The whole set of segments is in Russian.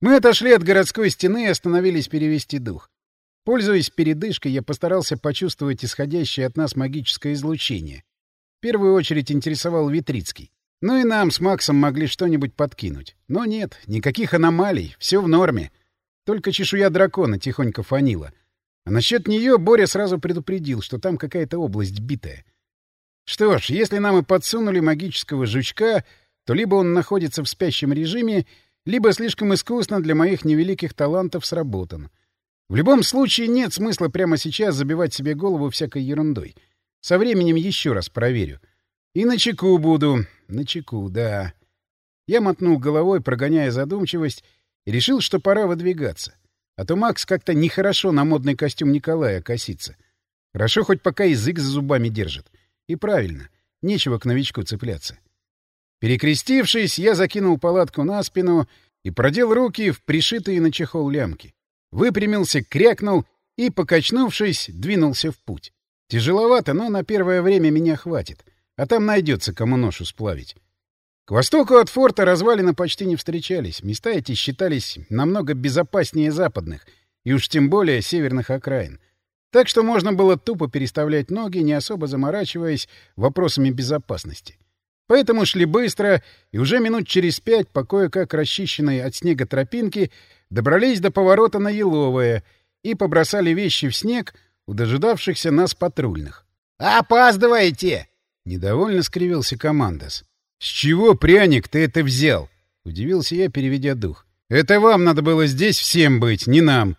Мы отошли от городской стены и остановились перевести дух. Пользуясь передышкой, я постарался почувствовать исходящее от нас магическое излучение. В первую очередь интересовал Витрицкий. Ну и нам с Максом могли что-нибудь подкинуть. Но нет, никаких аномалий, все в норме. Только чешуя дракона тихонько фанила. А насчет нее Боря сразу предупредил, что там какая-то область битая. Что ж, если нам и подсунули магического жучка, то либо он находится в спящем режиме, либо слишком искусно для моих невеликих талантов сработан. В любом случае нет смысла прямо сейчас забивать себе голову всякой ерундой. Со временем еще раз проверю. И на чеку буду. На чеку, да. Я мотнул головой, прогоняя задумчивость, и решил, что пора выдвигаться. А то Макс как-то нехорошо на модный костюм Николая косится. Хорошо, хоть пока язык за зубами держит. И правильно, нечего к новичку цепляться. Перекрестившись, я закинул палатку на спину и продел руки в пришитые на чехол лямки. Выпрямился, крякнул и, покачнувшись, двинулся в путь. Тяжеловато, но на первое время меня хватит, а там найдется, кому ношу сплавить. К востоку от форта развалины почти не встречались, места эти считались намного безопаснее западных, и уж тем более северных окраин. Так что можно было тупо переставлять ноги, не особо заморачиваясь вопросами безопасности. Поэтому шли быстро, и уже минут через пять по кое-как расчищенной от снега тропинке добрались до поворота на Еловое и побросали вещи в снег у дожидавшихся нас патрульных. «Опаздываете!» — недовольно скривился командос. «С чего, пряник, ты это взял?» — удивился я, переведя дух. «Это вам надо было здесь всем быть, не нам».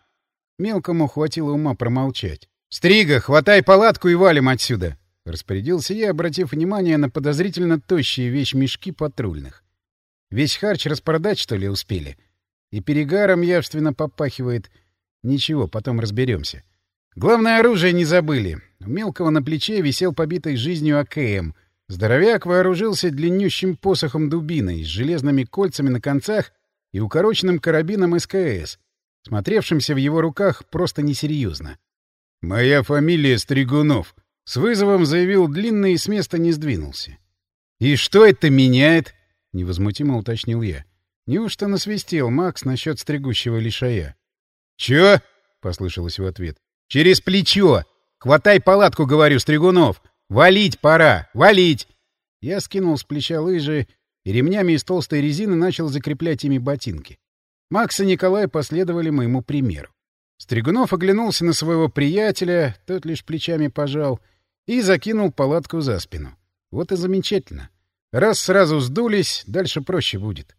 Мелкому хватило ума промолчать. «Стрига, хватай палатку и валим отсюда!» — распорядился я, обратив внимание на подозрительно тощие вещмешки патрульных. Весь харч распродать, что ли, успели? И перегаром явственно попахивает. Ничего, потом разберемся. Главное оружие не забыли. У мелкого на плече висел побитой жизнью АКМ. Здоровяк вооружился длиннющим посохом дубиной с железными кольцами на концах и укороченным карабином СКС, смотревшимся в его руках просто несерьезно. «Моя фамилия Стригунов», с вызовом заявил длинный и с места не сдвинулся. «И что это меняет?» — невозмутимо уточнил я. Неужто насвистел Макс насчет стригущего лишая? «Чё?» — послышалось в ответ. «Через плечо! Хватай палатку, говорю, Стригунов! Валить пора! Валить!» Я скинул с плеча лыжи и ремнями из толстой резины начал закреплять ими ботинки. Макс и Николай последовали моему примеру. Стригунов оглянулся на своего приятеля, тот лишь плечами пожал — и закинул палатку за спину. Вот и замечательно. Раз сразу сдулись, дальше проще будет.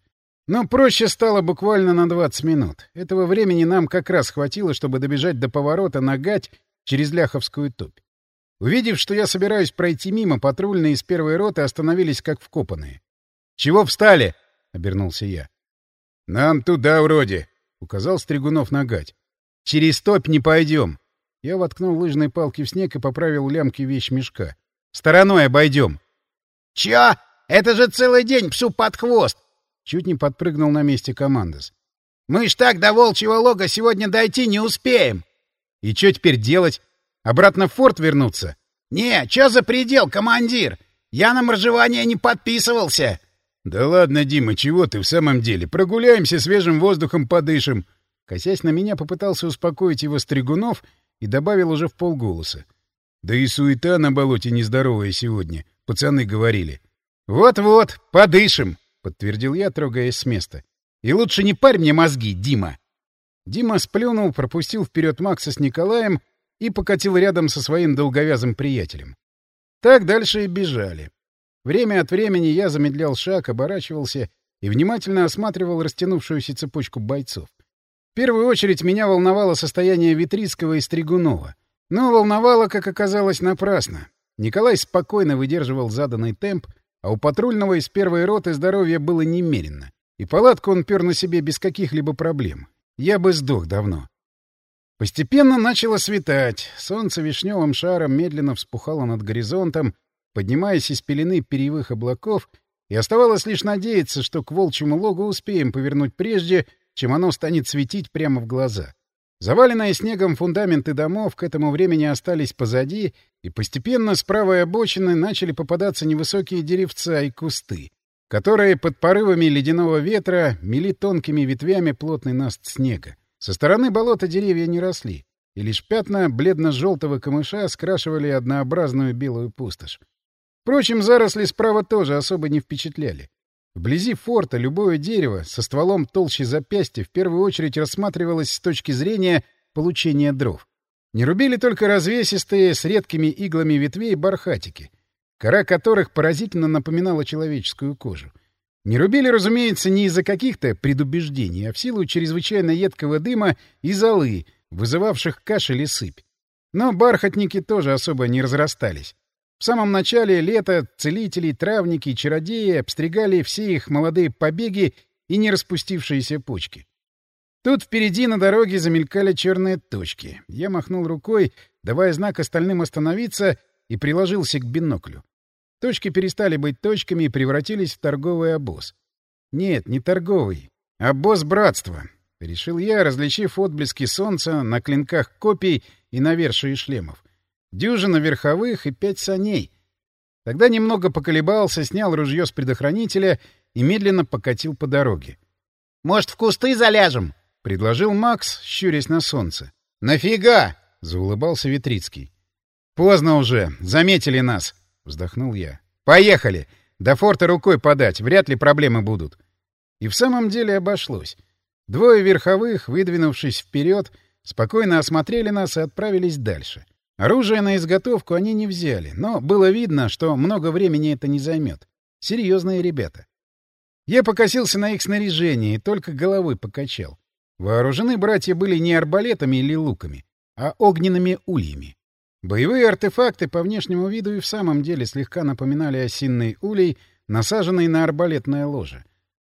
Но проще стало буквально на 20 минут. Этого времени нам как раз хватило, чтобы добежать до поворота на гать через Ляховскую топь. Увидев, что я собираюсь пройти мимо, патрульные из первой роты остановились как вкопанные. «Чего встали?» — обернулся я. «Нам туда вроде», — указал Стригунов на гать. «Через топь не пойдем. Я воткнул лыжные палки в снег и поправил лямки вещмешка. «Стороной обойдем!» «Чё? Это же целый день псу под хвост!» Чуть не подпрыгнул на месте командос. «Мы ж так до волчьего лога сегодня дойти не успеем!» «И что теперь делать? Обратно в форт вернуться?» «Не, чё за предел, командир? Я на моржевание не подписывался!» «Да ладно, Дима, чего ты в самом деле? Прогуляемся, свежим воздухом подышим!» Косясь на меня, попытался успокоить его Стригунов — и добавил уже в полголоса. Да и суета на болоте нездоровая сегодня, пацаны говорили. «Вот-вот, подышим!» — подтвердил я, трогаясь с места. «И лучше не парь мне мозги, Дима!» Дима сплюнул, пропустил вперед Макса с Николаем и покатил рядом со своим долговязым приятелем. Так дальше и бежали. Время от времени я замедлял шаг, оборачивался и внимательно осматривал растянувшуюся цепочку бойцов. В первую очередь меня волновало состояние Витрицкого и Стригунова. Но волновало, как оказалось, напрасно. Николай спокойно выдерживал заданный темп, а у патрульного из первой роты здоровья было немерено. И палатку он пер на себе без каких-либо проблем. Я бы сдох давно. Постепенно начало светать. Солнце вишневым шаром медленно вспухало над горизонтом, поднимаясь из пелены перьевых облаков, и оставалось лишь надеяться, что к волчьему логу успеем повернуть прежде, чем оно станет светить прямо в глаза. Заваленные снегом фундаменты домов к этому времени остались позади, и постепенно с правой обочины начали попадаться невысокие деревца и кусты. которые под порывами ледяного ветра мели тонкими ветвями плотный наст снега. Со стороны болота деревья не росли, и лишь пятна бледно-желтого камыша скрашивали однообразную белую пустошь. Впрочем, заросли справа тоже особо не впечатляли. Вблизи форта любое дерево со стволом толще запястья в первую очередь рассматривалось с точки зрения получения дров. Не рубили только развесистые с редкими иглами ветвей бархатики, кора которых поразительно напоминала человеческую кожу. Не рубили, разумеется, не из-за каких-то предубеждений, а в силу чрезвычайно едкого дыма и золы, вызывавших кашель и сыпь. Но бархатники тоже особо не разрастались. В самом начале лета целители, травники чародеи обстригали все их молодые побеги и не распустившиеся почки. Тут впереди на дороге замелькали черные точки. Я махнул рукой, давая знак остальным остановиться, и приложился к биноклю. Точки перестали быть точками и превратились в торговый обоз. Нет, не торговый. Обоз братства. Решил я, различив отблески солнца на клинках копий и на вершии шлемов. Дюжина верховых и пять саней. Тогда немного поколебался, снял ружье с предохранителя и медленно покатил по дороге. — Может, в кусты заляжем? — предложил Макс, щурясь на солнце. — Нафига? — заулыбался Витрицкий. — Поздно уже. Заметили нас. — вздохнул я. — Поехали! До форта рукой подать. Вряд ли проблемы будут. И в самом деле обошлось. Двое верховых, выдвинувшись вперед, спокойно осмотрели нас и отправились дальше. Оружие на изготовку они не взяли, но было видно, что много времени это не займет. Серьезные ребята. Я покосился на их снаряжение и только головой покачал. Вооружены братья были не арбалетами или луками, а огненными ульями. Боевые артефакты по внешнему виду и в самом деле слегка напоминали осинный улей, насаженный на арбалетное ложе.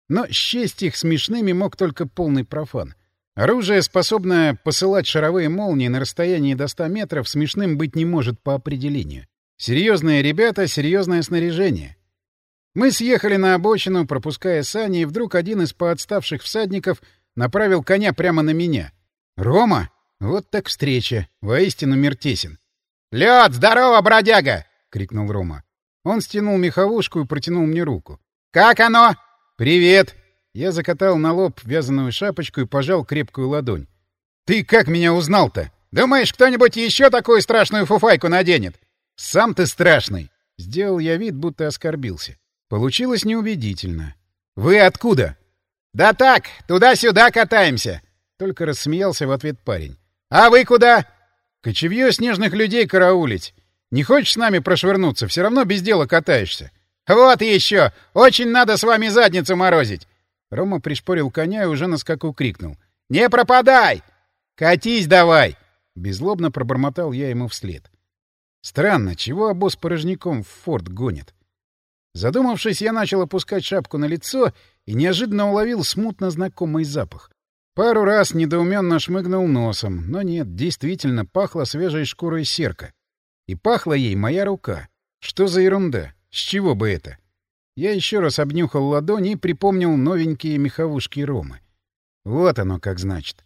Но счесть их смешными мог только полный профан — Оружие, способное посылать шаровые молнии на расстоянии до 100 метров, смешным быть не может по определению. Серьезные ребята, серьезное снаряжение. Мы съехали на обочину, пропуская сани, и вдруг один из поотставших всадников направил коня прямо на меня. «Рома? Вот так встреча. Воистину мир тесен». «Лёд, здорово, бродяга!» — крикнул Рома. Он стянул меховушку и протянул мне руку. «Как оно?» «Привет!» Я закатал на лоб вязаную шапочку и пожал крепкую ладонь. «Ты как меня узнал-то? Думаешь, кто-нибудь еще такую страшную фуфайку наденет?» «Сам ты страшный!» Сделал я вид, будто оскорбился. Получилось неубедительно. «Вы откуда?» «Да так, туда-сюда катаемся!» Только рассмеялся в ответ парень. «А вы куда?» «Кочевье снежных людей караулить. Не хочешь с нами прошвырнуться? Все равно без дела катаешься». «Вот еще! Очень надо с вами задницу морозить! Рома пришпорил коня и уже на скаку крикнул. «Не пропадай! Катись давай!» Безлобно пробормотал я ему вслед. Странно, чего обоз порожняком в форт гонит? Задумавшись, я начал опускать шапку на лицо и неожиданно уловил смутно знакомый запах. Пару раз недоуменно шмыгнул носом, но нет, действительно пахло свежей шкурой серка. И пахла ей моя рука. Что за ерунда? С чего бы это? Я еще раз обнюхал ладони и припомнил новенькие меховушки Ромы. Вот оно как значит.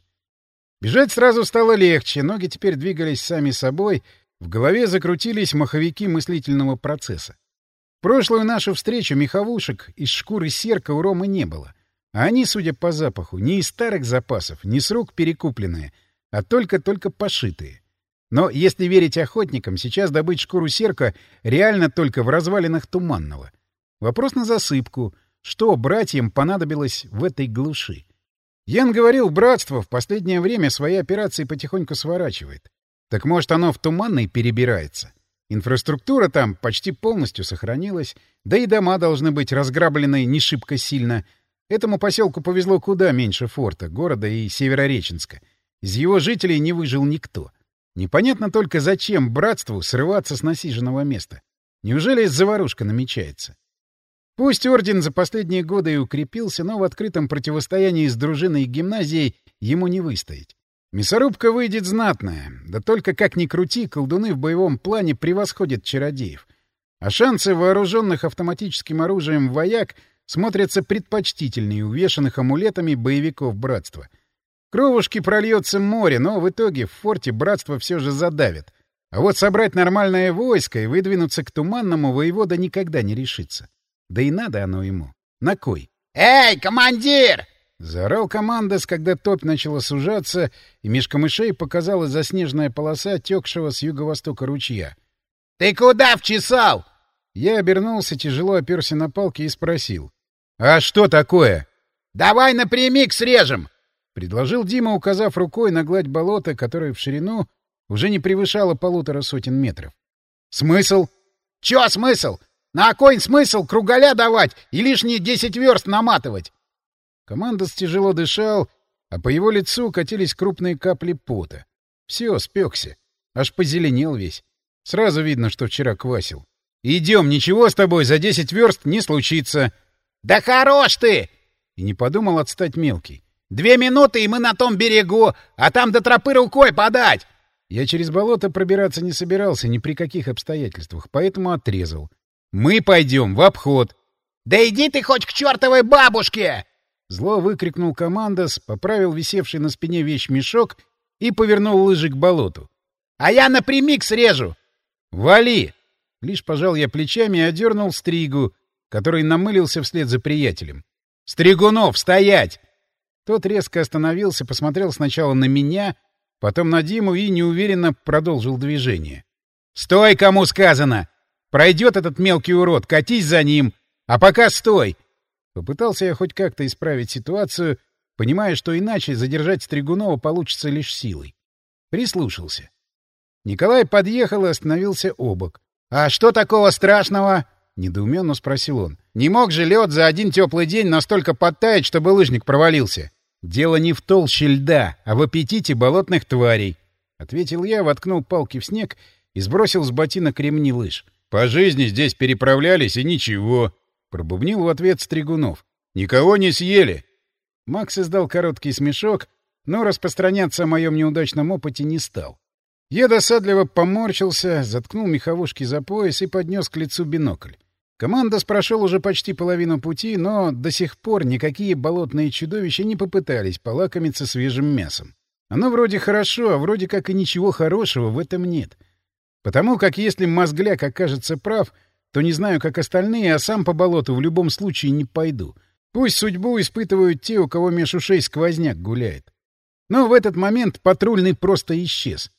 Бежать сразу стало легче, ноги теперь двигались сами собой, в голове закрутились маховики мыслительного процесса. Прошлую нашу встречу меховушек из шкуры серка у Ромы не было. А они, судя по запаху, не из старых запасов, не с рук перекупленные, а только-только пошитые. Но, если верить охотникам, сейчас добыть шкуру серка реально только в развалинах Туманного — Вопрос на засыпку. Что братьям понадобилось в этой глуши? Ян говорил, братство в последнее время свои операции потихоньку сворачивает. Так может, оно в Туманной перебирается? Инфраструктура там почти полностью сохранилась, да и дома должны быть разграблены не шибко сильно. Этому поселку повезло куда меньше форта, города и Северореченска. Из его жителей не выжил никто. Непонятно только, зачем братству срываться с насиженного места. Неужели заварушка намечается? Пусть орден за последние годы и укрепился, но в открытом противостоянии с дружиной и гимназией ему не выстоять. Мясорубка выйдет знатная, да только как ни крути, колдуны в боевом плане превосходят чародеев. А шансы вооруженных автоматическим оружием вояк смотрятся предпочтительнее увешанных амулетами боевиков братства. Кровушки прольется море, но в итоге в форте братство все же задавит. А вот собрать нормальное войско и выдвинуться к Туманному воевода никогда не решится. Да и надо оно ему. На кой? «Эй, командир!» Заорал командос, когда топь начала сужаться, и меж камышей показалась заснеженная полоса текшего с юго-востока ручья. «Ты куда вчесал?» Я обернулся, тяжело оперся на палки и спросил. «А что такое?» «Давай напрямик срежем!» — предложил Дима, указав рукой на гладь болота, которая в ширину уже не превышала полутора сотен метров. «Смысл?» «Чё смысл? На конь смысл кругаля давать и лишние десять верст наматывать?» Командос тяжело дышал, а по его лицу катились крупные капли пота. Все, спекся. Аж позеленел весь. Сразу видно, что вчера квасил. «Идем, ничего с тобой за десять верст не случится». «Да хорош ты!» И не подумал отстать мелкий. «Две минуты, и мы на том берегу, а там до тропы рукой подать!» Я через болото пробираться не собирался ни при каких обстоятельствах, поэтому отрезал. «Мы пойдем в обход!» «Да иди ты хоть к чертовой бабушке!» Зло выкрикнул командос, поправил висевший на спине вещь-мешок и повернул лыжи к болоту. «А я напрямик срежу!» «Вали!» Лишь пожал я плечами и одернул стригу, который намылился вслед за приятелем. «Стригунов, стоять!» Тот резко остановился, посмотрел сначала на меня, потом на Диму и неуверенно продолжил движение. «Стой, кому сказано! Пройдет этот мелкий урод, катись за ним! А пока стой! Попытался я хоть как-то исправить ситуацию, понимая, что иначе задержать Стригунова получится лишь силой. Прислушался. Николай подъехал и остановился обок. «А что такого страшного?» — недоуменно спросил он. «Не мог же лед за один теплый день настолько подтаять, чтобы лыжник провалился?» «Дело не в толще льда, а в аппетите болотных тварей», — ответил я, воткнул палки в снег и сбросил с ботинок ремни лыж. «По жизни здесь переправлялись, и ничего. Пробубнил в ответ Стригунов. «Никого не съели!» Макс издал короткий смешок, но распространяться о моем неудачном опыте не стал. Я досадливо поморщился, заткнул меховушки за пояс и поднес к лицу бинокль. Команда прошел уже почти половину пути, но до сих пор никакие болотные чудовища не попытались полакомиться свежим мясом. Оно вроде хорошо, а вроде как и ничего хорошего в этом нет. Потому как если мозгляк окажется прав — то не знаю, как остальные, а сам по болоту в любом случае не пойду. Пусть судьбу испытывают те, у кого меж ушей сквозняк гуляет. Но в этот момент патрульный просто исчез.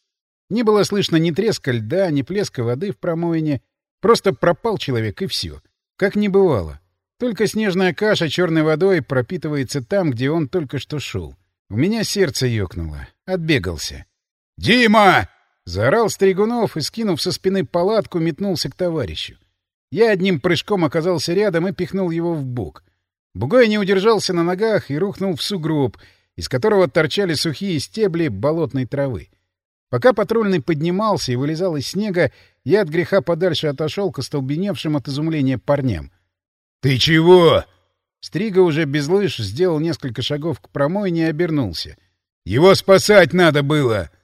Не было слышно ни треска льда, ни плеска воды в промоине. Просто пропал человек, и все. Как не бывало. Только снежная каша черной водой пропитывается там, где он только что шел. У меня сердце ёкнуло. Отбегался. «Дима!» — заорал Стригунов и, скинув со спины палатку, метнулся к товарищу. Я одним прыжком оказался рядом и пихнул его в бок. Бугой не удержался на ногах и рухнул в сугроб, из которого торчали сухие стебли болотной травы. Пока патрульный поднимался и вылезал из снега, я от греха подальше отошел к остолбеневшим от изумления парням. — Ты чего? Стрига уже без лыж сделал несколько шагов к промойне и обернулся. — Его спасать надо было! —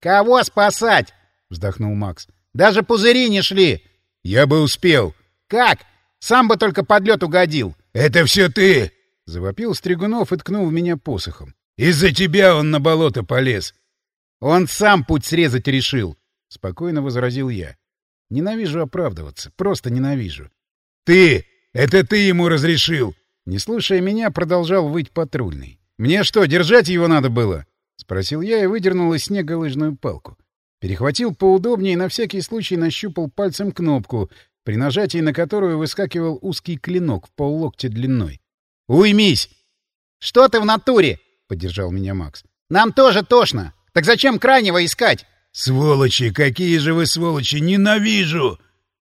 Кого спасать? — вздохнул Макс. — Даже пузыри не шли! Я бы успел. Как? Сам бы только под лед угодил. Это все ты! Завопил Стригунов и ткнул в меня посохом. Из-за тебя он на болото полез. Он сам путь срезать решил, спокойно возразил я. Ненавижу оправдываться, просто ненавижу. Ты! Это ты ему разрешил! Не слушая меня, продолжал выть патрульный. Мне что, держать его надо было? Спросил я и выдернул из снега лыжную палку. Перехватил поудобнее и на всякий случай нащупал пальцем кнопку, при нажатии на которую выскакивал узкий клинок в поллоктя длиной. «Уймись!» «Что ты в натуре?» — поддержал меня Макс. «Нам тоже тошно. Так зачем крайнего искать?» «Сволочи! Какие же вы сволочи! Ненавижу!»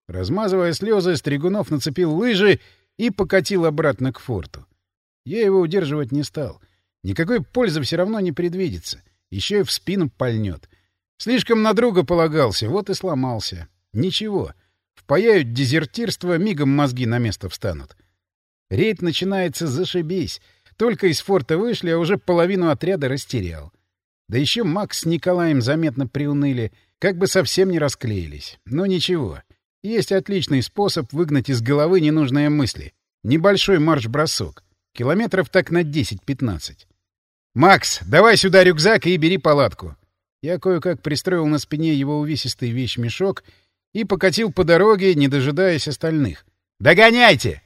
Размазывая слезы, Стригунов нацепил лыжи и покатил обратно к форту. Я его удерживать не стал. Никакой пользы все равно не предвидится. Еще и в спину пальнет. Слишком на друга полагался, вот и сломался. Ничего. Впаяют дезертирство, мигом мозги на место встанут. Рейд начинается зашибись. Только из форта вышли, а уже половину отряда растерял. Да еще Макс с Николаем заметно приуныли, как бы совсем не расклеились. Но ничего. Есть отличный способ выгнать из головы ненужные мысли. Небольшой марш-бросок. Километров так на 10-15. «Макс, давай сюда рюкзак и бери палатку». Я кое-как пристроил на спине его увесистый вещмешок и покатил по дороге, не дожидаясь остальных. «Догоняйте!»